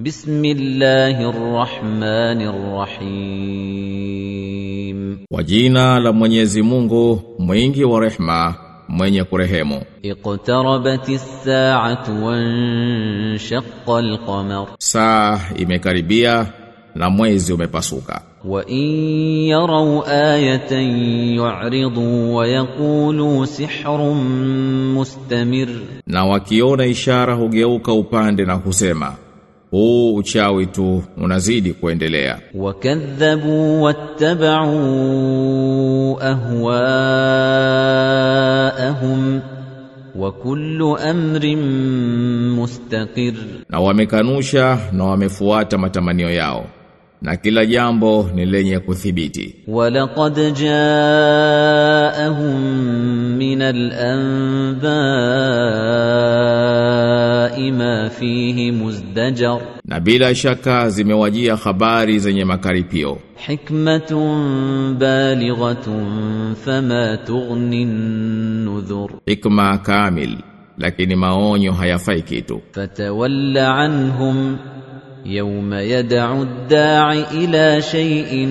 بسم الله الرحمن الرحيم Kwa jina la Mwenyezi Mungu, mwingi wa rehma, mwenye kurehemu. اقتربت الساعة وانشق القمر Saa imekaribia na mwezi umepasuka. وإن يروا آية يعرضوا ويقولوا سحر مستمر Na wakiona ishara hugeuka upande na kusema, huu uchawi tu unazidi kuendelea. Wakadhabu wattabau ahwaahum wa kullu amrin mustaqir, na wamekanusha na wamefuata matamanio yao na kila jambo ni lenye kuthibiti. Walaqad jaahum min al-anbaa fihi muzdajar. Na bila shaka zimewajia habari zenye makaripio. Hikmatun balighatun fama tughni nudhur hikma kamil lakini maonyo hayafai kitu. Fatawalla anhum yawma yad'u ad-da'i ila shay'in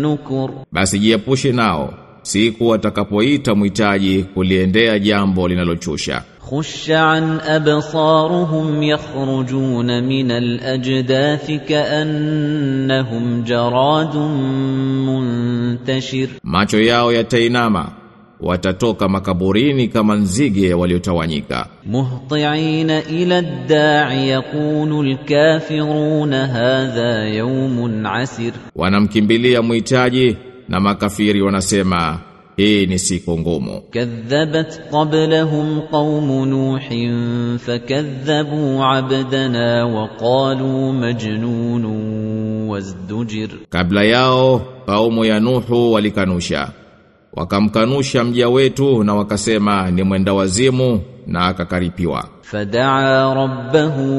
nukur. Basi jiepushe nao siku watakapoita mwitaji kuliendea jambo linalochusha خش عن أبصارهم يخرجون من الأجداث كأنهم جراد منتشر Macho yao yatainama, watatoka makaburini kama nzige waliotawanyika. مهطعين إلى الداع يقول الكافرون هذا يوم عسر Wanamkimbilia mwitaji na makafiri wanasema hii ni siku ngumu. كذبت قبلهم قوم نوح فكذبوا عبدنا وقالوا مجنون وازدجر Kabla yao kaumu ya Nuhu walikanusha. wakamkanusha mja wetu na wakasema ni mwenda wazimu na akakaripiwa. Fadaa rabbahu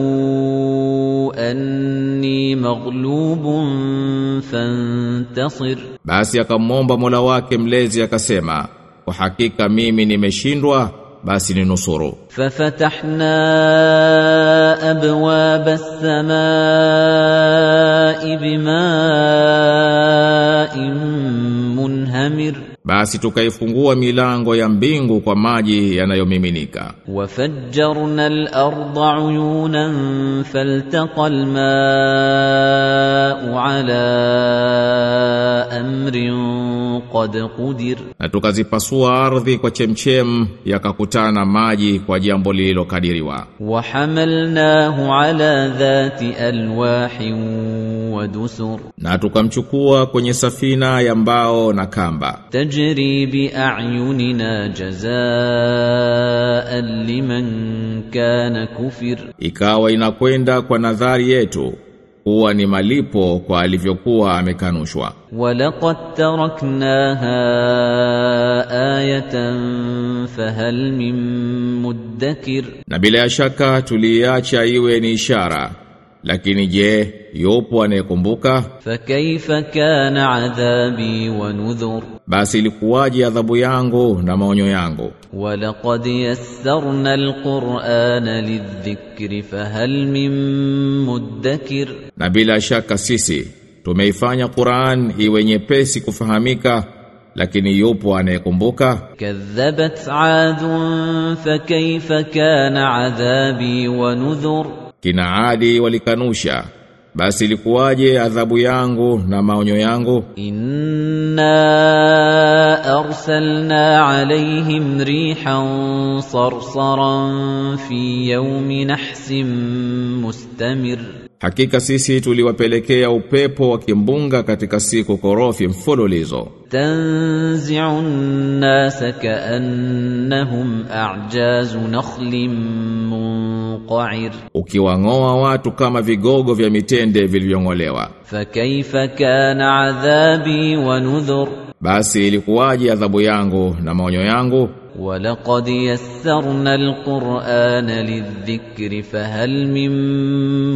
anni maghlubun fantasir. Basi akamwomba Mola wake mlezi akasema kwa hakika mimi nimeshindwa basi ninusuru. Fafatahna abwaba as-samaa'i bimaa basi tukaifungua milango ya mbingu kwa maji yanayomiminika. Wafajjarna al-ardha uyunan faltaqa al-ma'u ala amrin qad qudir, na tukazipasua ardhi kwa chemchem, yakakutana maji kwa jambo lililokadiriwa. Wahamalnahu ala dhati alwahin ودسر Na tukamchukua kwenye safina ya mbao na kamba. تجري بأعيننا جزاء لمن كان كفر Ikawa inakwenda kwa nadhari yetu kuwa ni malipo kwa alivyokuwa amekanushwa. ولقد تركناها آية فهل من مدكر Na bila ya shaka tuliacha iwe ni ishara. lakini je yupo anayekumbuka? Fakaifa kana adhabi wa nudhur. Basi ilikuwaje adhabu yangu na maonyo yangu? Walaqad yassarna alqur'ana lidhikri fahal min muddakir. Na bila shaka sisi tumeifanya Qur'an iwe nyepesi kufahamika lakini yupo anayekumbuka? Kadhabat 'adun fakaifa kana adhabi wa nudhur. Kina Adi walikanusha. Basi ilikuwaje adhabu yangu na maonyo yangu? إنا أرسلنا عليهم ريحا صرصرا في يوم نحس مستمر Hakika sisi tuliwapelekea upepo wa kimbunga katika siku korofi mfululizo. Tanzi'u an-nasa ka'annahum a'jazu nakhlin munqa'ir, ukiwang'oa watu kama vigogo vya mitende vilivyong'olewa. Fakaifa kana adhabi wa nudhur, basi ilikuwaje adhabu yangu na maonyo yangu ولقد يسرنا القرآن للذكر فهل من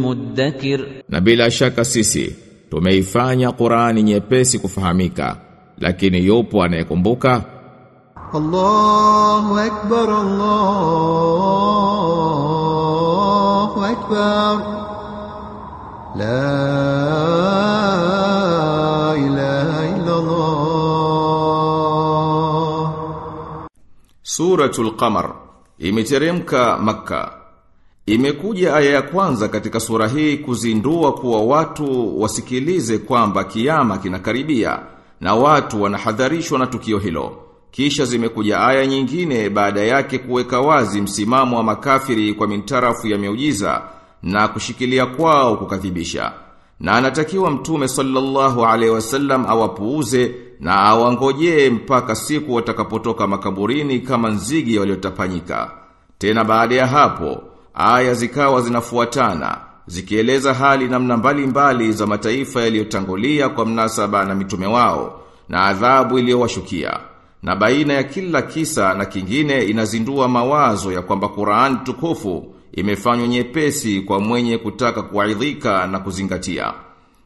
مدكر Na bila shaka sisi tumeifanya Qur'ani nyepesi kufahamika, lakini yupo anayekumbuka? الله أكبر الله أكبر لا Suratul Qamar imeteremka maka Imekuja aya ya kwanza katika sura hii kuzindua kuwa watu wasikilize kwamba kiyama kinakaribia na watu wanahadharishwa na tukio hilo. Kisha zimekuja aya nyingine baada yake kuweka wazi msimamo wa makafiri kwa mintarafu ya miujiza na kushikilia kwao kukadhibisha. Na anatakiwa mtume sallallahu alaihi wasallam awapuuze na awangojee mpaka siku watakapotoka makaburini kama nzigi waliotapanyika. Tena baada ya hapo, aya zikawa zinafuatana, zikieleza hali namna mbalimbali za mataifa yaliyotangulia kwa mnasaba na mitume wao, na adhabu iliyowashukia. Na baina ya kila kisa na kingine inazindua mawazo ya kwamba Qur'an tukufu imefanywa nyepesi kwa mwenye kutaka kuaidhika na kuzingatia.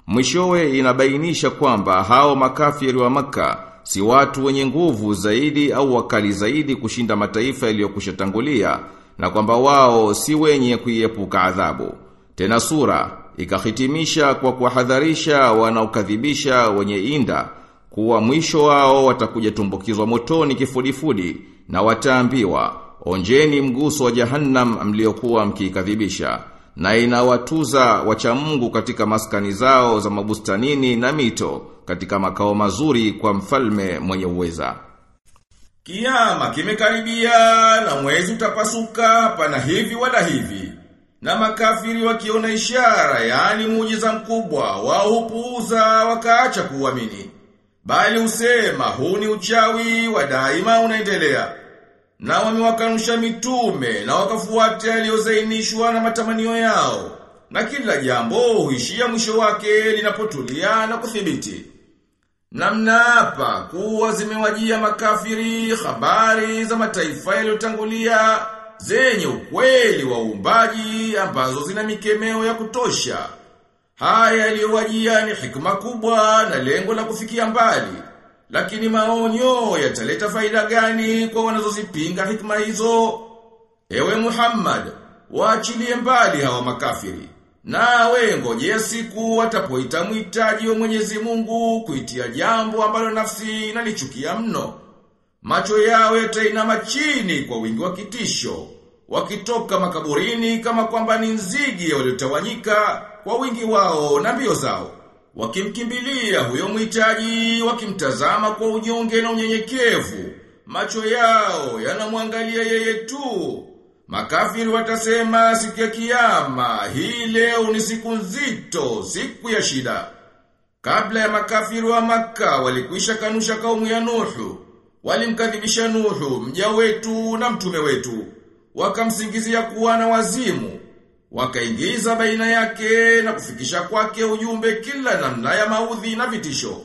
Mwishowe inabainisha kwamba hao makafiri wa maka si watu wenye nguvu zaidi au wakali zaidi kushinda mataifa yaliyokushatangulia na kwamba wao si wenye kuiepuka adhabu. Tena sura ikahitimisha kwa kuwahadharisha wanaokadhibisha wenye inda kuwa mwisho wao watakuja tumbukizwa motoni kifudifudi na wataambiwa onjeni mguso wa jahannam mliokuwa mkikadhibisha na inawatuza wacha Mungu katika maskani zao za mabustanini na mito katika makao mazuri kwa mfalme mwenye uweza. Kiama kimekaribia na mwezi utapasuka pana hivi wala hivi. Na makafiri wakiona ishara yani muujiza mkubwa wao hupuuza wakaacha kuamini. Bali usema huu ni uchawi wa daima unaendelea. Na wamewakanusha mitume na wakafuata yaliyozainishwa na matamanio yao. Na kila jambo huishia mwisho wake linapotulia na kuthibiti. Na mnaapa kuwa zimewajia makafiri habari za mataifa yaliyotangulia zenye ukweli wa uumbaji ambazo zina mikemeo ya kutosha. Haya yaliyowajia ni hikma kubwa na lengo la kufikia mbali. Lakini maonyo yataleta faida gani kwa wanazozipinga hikma hizo? Ewe Muhammad, waachilie mbali hawa makafiri. Nawe ngojea siku watapoita mwitaji wa Mwenyezi Mungu kuitia jambo ambalo nafsi inalichukia mno. Macho yao yatainama chini kwa wingi wa kitisho, wakitoka makaburini kama kwamba ni nzige waliotawanyika kwa wingi wao na mbio zao. Wakimkimbilia huyo mhitaji, wakimtazama kwa unyonge na unyenyekevu, macho yao yanamwangalia yeye tu. Makafiri watasema siku ya kiyama, hii leo ni siku nzito, siku ya shida. Kabla ya makafiri wa maka walikwisha kanusha kaumu ya Nuhu. Walimkadhibisha Nuhu, mja wetu na mtume wetu. Wakamsingizia kuwa na wazimu. Wakaingiza baina yake na kufikisha kwake ujumbe kila namna ya maudhi na vitisho.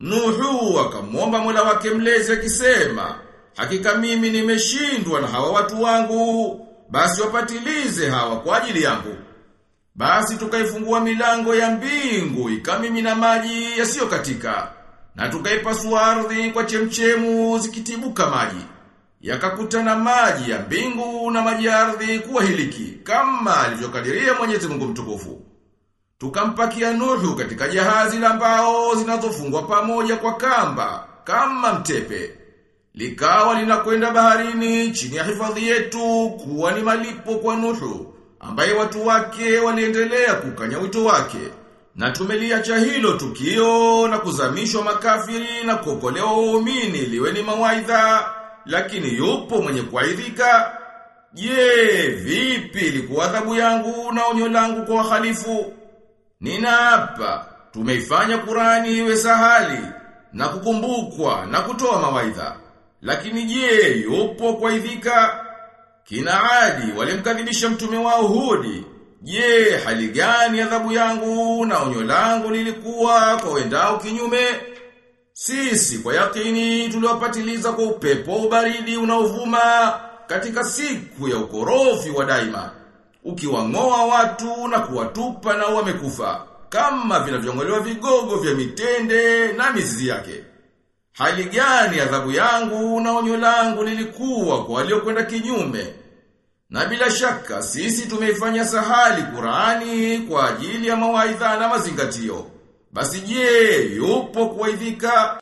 Nuhu akamwomba Mola wake mlezi akisema, hakika mimi nimeshindwa na hawa watu wangu, basi wapatilize hawa kwa ajili yangu. Basi tukaifungua milango ya mbingu ikamimina maji yasiyokatika na tukaipasua ardhi kwa chemchemu zikitibuka maji. Yakakutana maji ya mbingu na maji ya ardhi kuwa hiliki kama alivyokadiria Mwenyezi Mungu mtukufu. Tukampakia Nuhu katika jahazi la mbao zinazofungwa pamoja kwa kamba kama mtepe. Likawa linakwenda baharini chini ya hifadhi yetu kuwa ni malipo kwa Nuhu ambaye watu wake waliendelea kukanya wito wake. Na tumeliacha hilo tukio na kuzamishwa makafiri na kuokolewa waumini liwe ni mawaidha lakini yupo mwenye kuaidhika. Je, vipi ilikuwa adhabu yangu na onyo langu kwa wahalifu? Ninaapa, tumeifanya Qurani iwe sahali na kukumbukwa na kutoa mawaidha. Lakini je, yupo kuaidhika? Kina Adi walimkadhibisha mtume wao Hudi. Je, hali gani adhabu yangu na onyo langu lilikuwa kwa wendao kinyume? Sisi kwa yakini tuliwapatiliza kwa upepo ubaridi unaovuma katika siku ya ukorofi wa daima. Ukiwang'oa watu na kuwatupa na wamekufa kama vinavyong'olewa vigogo vya mitende na mizizi yake. Hali gani adhabu yangu na onyo langu lilikuwa kwa waliokwenda kinyume? Na bila shaka sisi tumeifanya sahali Qur'ani kwa ajili ya mawaidha na mazingatio. Basi je, yupo kuwaidhika